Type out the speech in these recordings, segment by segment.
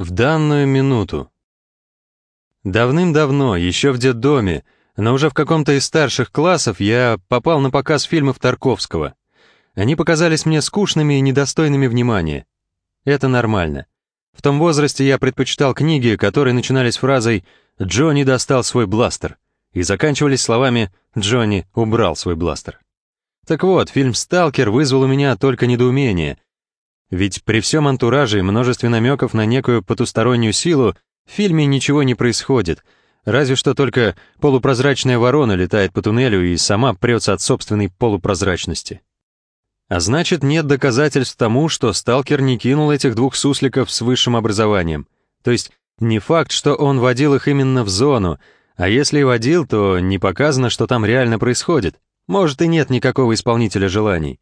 В данную минуту. Давным-давно, еще в детдоме, но уже в каком-то из старших классов я попал на показ фильмов Тарковского. Они показались мне скучными и недостойными внимания. Это нормально. В том возрасте я предпочитал книги, которые начинались фразой «Джонни достал свой бластер» и заканчивались словами «Джонни убрал свой бластер». Так вот, фильм «Сталкер» вызвал у меня только недоумение — ведь при всем антураже и множестве намеков на некую потустороннюю силу в фильме ничего не происходит, разве что только полупрозрачная ворона летает по туннелю и сама прется от собственной полупрозрачности. А значит, нет доказательств тому, что сталкер не кинул этих двух сусликов с высшим образованием. То есть не факт, что он водил их именно в зону, а если и водил, то не показано, что там реально происходит. Может и нет никакого исполнителя желаний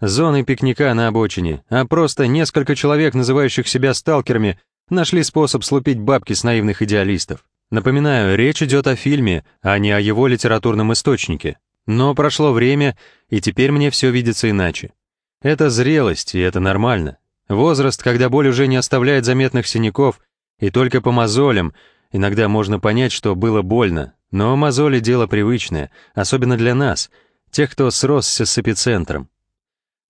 зоны пикника на обочине, а просто несколько человек, называющих себя сталкерами, нашли способ слупить бабки с наивных идеалистов. Напоминаю, речь идет о фильме, а не о его литературном источнике. Но прошло время, и теперь мне все видится иначе. Это зрелость, и это нормально. Возраст, когда боль уже не оставляет заметных синяков, и только по мозолям иногда можно понять, что было больно. Но мозоли — дело привычное, особенно для нас, тех, кто сросся с эпицентром.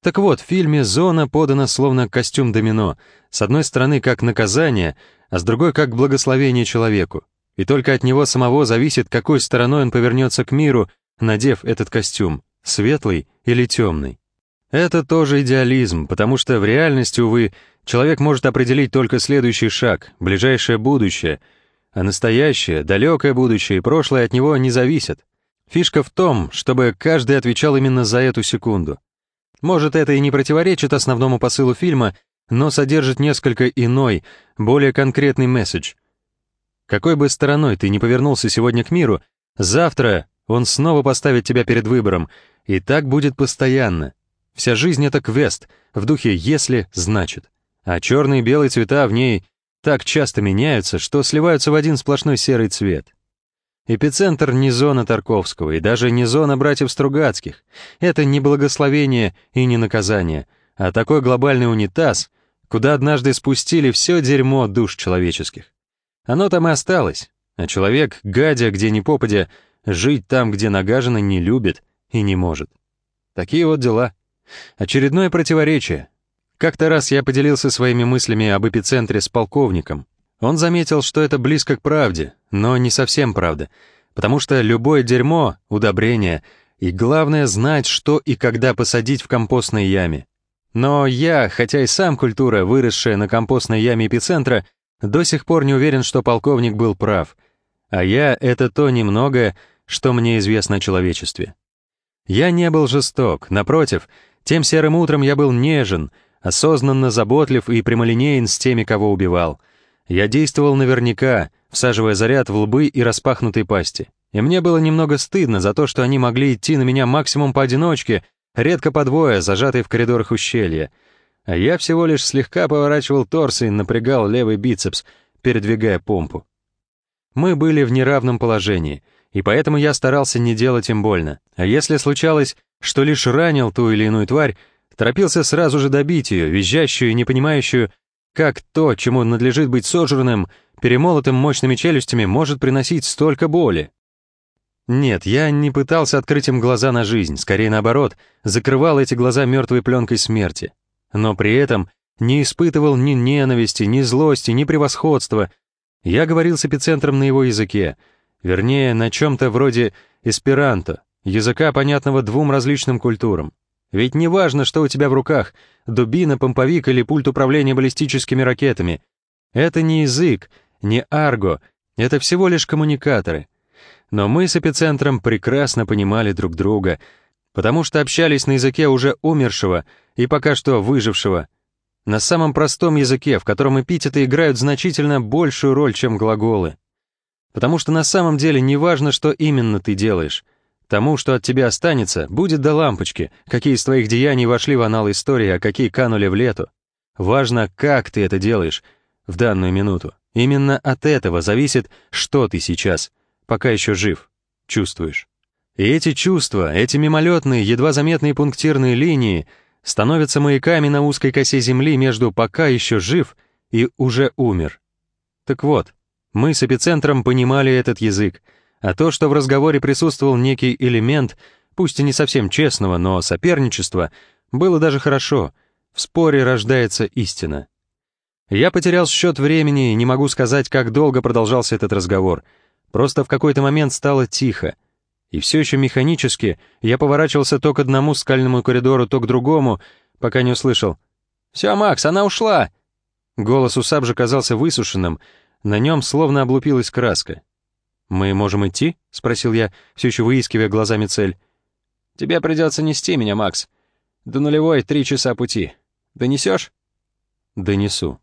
Так вот, в фильме «Зона» подана словно костюм домино, с одной стороны как наказание, а с другой как благословение человеку. И только от него самого зависит, какой стороной он повернется к миру, надев этот костюм, светлый или темный. Это тоже идеализм, потому что в реальности, увы, человек может определить только следующий шаг, ближайшее будущее, а настоящее, далекое будущее и прошлое от него не зависят. Фишка в том, чтобы каждый отвечал именно за эту секунду. Может, это и не противоречит основному посылу фильма, но содержит несколько иной, более конкретный месседж. Какой бы стороной ты ни повернулся сегодня к миру, завтра он снова поставит тебя перед выбором, и так будет постоянно. Вся жизнь — это квест, в духе «если» — значит. А черные и белые цвета в ней так часто меняются, что сливаются в один сплошной серый цвет. Эпицентр не зона Тарковского и даже не зона братьев Стругацких. Это не благословение и не наказание, а такой глобальный унитаз, куда однажды спустили все дерьмо душ человеческих. Оно там и осталось, а человек, гадя где ни попадя, жить там, где нагажено, не любит и не может. Такие вот дела. Очередное противоречие. Как-то раз я поделился своими мыслями об эпицентре с полковником. Он заметил, что это близко к правде, но не совсем правда, потому что любое дерьмо — удобрение, и главное знать, что и когда посадить в компостной яме. Но я, хотя и сам культура, выросшая на компостной яме эпицентра, до сих пор не уверен, что полковник был прав, а я — это то немногое, что мне известно о человечестве. Я не был жесток, напротив, тем серым утром я был нежен, осознанно заботлив и прямолинеен с теми, кого убивал — я действовал наверняка, всаживая заряд в лбы и распахнутые пасти. И мне было немного стыдно за то, что они могли идти на меня максимум поодиночке, редко по двое, зажатые в коридорах ущелья. А я всего лишь слегка поворачивал торс и напрягал левый бицепс, передвигая помпу. Мы были в неравном положении, и поэтому я старался не делать им больно. А если случалось, что лишь ранил ту или иную тварь, торопился сразу же добить ее, визжащую и не понимающую, как то, чему надлежит быть сожранным, перемолотым мощными челюстями, может приносить столько боли? Нет, я не пытался открыть им глаза на жизнь, скорее наоборот, закрывал эти глаза мертвой пленкой смерти. Но при этом не испытывал ни ненависти, ни злости, ни превосходства. Я говорил с эпицентром на его языке, вернее, на чем-то вроде эсперанто, языка, понятного двум различным культурам. Ведь не важно, что у тебя в руках — дубина, помповик или пульт управления баллистическими ракетами. Это не язык, не арго, это всего лишь коммуникаторы. Но мы с эпицентром прекрасно понимали друг друга, потому что общались на языке уже умершего и пока что выжившего, на самом простом языке, в котором эпитеты играют значительно большую роль, чем глаголы. Потому что на самом деле не важно, что именно ты делаешь — Тому, что от тебя останется, будет до лампочки, какие из твоих деяний вошли в анал истории, а какие канули в лету. Важно, как ты это делаешь в данную минуту. Именно от этого зависит, что ты сейчас, пока еще жив, чувствуешь. И эти чувства, эти мимолетные, едва заметные пунктирные линии становятся маяками на узкой косе земли между «пока еще жив» и «уже умер». Так вот, мы с эпицентром понимали этот язык, а то, что в разговоре присутствовал некий элемент, пусть и не совсем честного, но соперничества, было даже хорошо. В споре рождается истина. Я потерял счет времени и не могу сказать, как долго продолжался этот разговор. Просто в какой-то момент стало тихо. И все еще механически я поворачивался то к одному скальному коридору, то к другому, пока не услышал. «Все, Макс, она ушла!» Голос у Сабжа казался высушенным, на нем словно облупилась краска. «Мы можем идти?» — спросил я, все еще выискивая глазами цель. «Тебе придется нести меня, Макс. До нулевой три часа пути. Донесешь?» «Донесу».